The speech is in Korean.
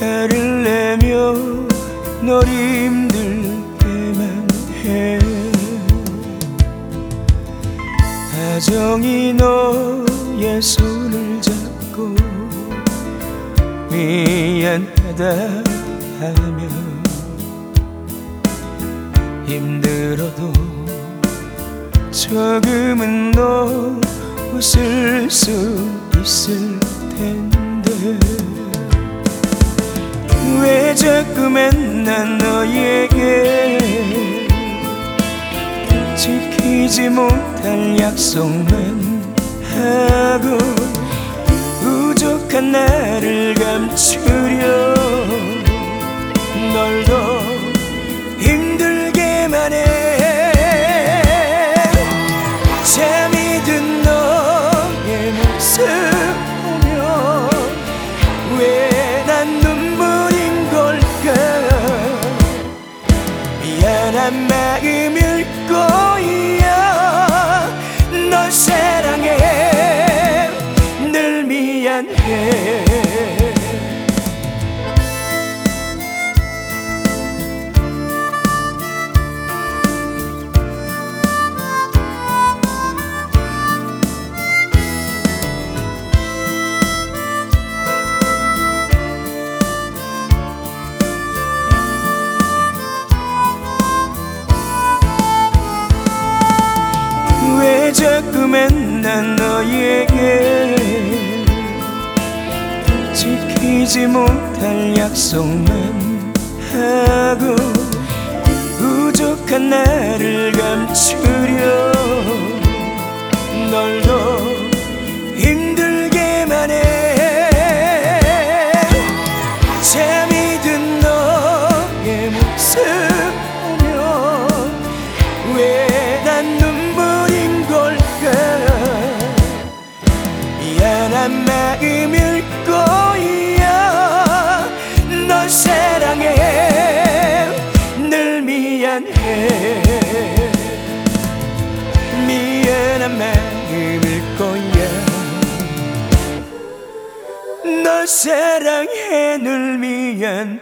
해를 내며 널 힘들게만 해. 다정히 너의 손을 잡고 미안하다 하며 힘들어도 조금은 너 웃을 수 있을 텐데 왜 자꾸 맨날 너에게 지키지 못할 약속만 하고 부족한 나를 감추려 미안한 마음일 거 왜 자꾸 맨날 너에게. 지키지 못할 약속만 하고 부족한 나를 감추려. 널더 힘들게만 해. 잠이 든 너의 모습 미안한 마음일 거야. 널 사랑해 늘 미안해